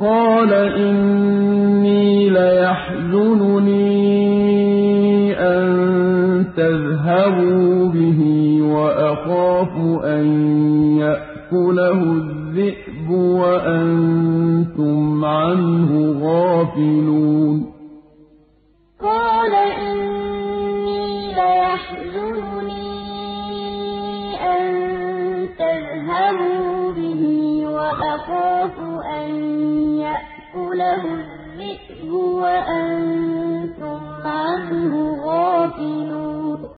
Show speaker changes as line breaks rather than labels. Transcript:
قَالَ إِنِّي لَيَحْزُنُنِي أَن تَذْهَبُوا بِهِ وَأَخَافُ أَن يَأْكُلَهُ الذِّئْبُ وَأَنتُمْ عَنْهُ غَافِلُونَ.
قَالَ إِنِّي لَيَحْزُنُنِي أَن تَذْهَبُوا بِهِ يَأْكُلَهُ الذِّئْبُ وَأَنتُمْ